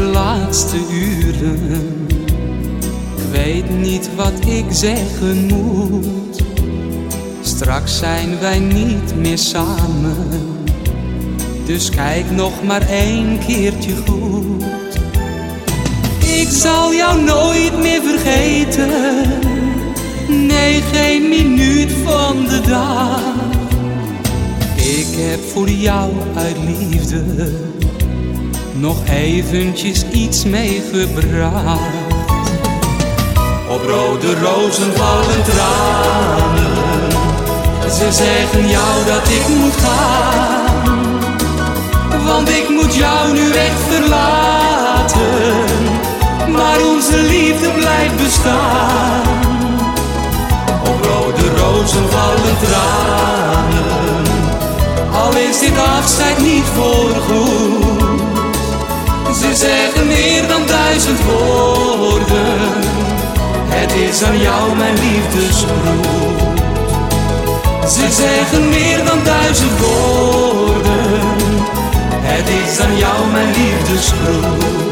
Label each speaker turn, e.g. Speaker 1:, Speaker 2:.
Speaker 1: laatste uren. Ik weet niet wat ik zeggen moet. Straks zijn wij niet meer samen. Dus kijk nog maar één keertje goed. Ik zal jou nooit meer vergeten. Nee, geen minuut van de dag. Ik heb voor jou uit liefde nog eventjes iets meegebracht. Op rode rozen vallen tranen. Ze zeggen jou dat ik moet gaan. Want ik moet jou nu echt verlaten. Maar onze liefde blijft bestaan. Op rode rozen vallen tranen. Al is dit afscheid niet voorgoed. Ze zeggen meer dan duizend woorden. Het is aan jou mijn liefdesbroed. Ze zeggen meer dan duizend woorden. Het is aan jou mijn liefdesbroed.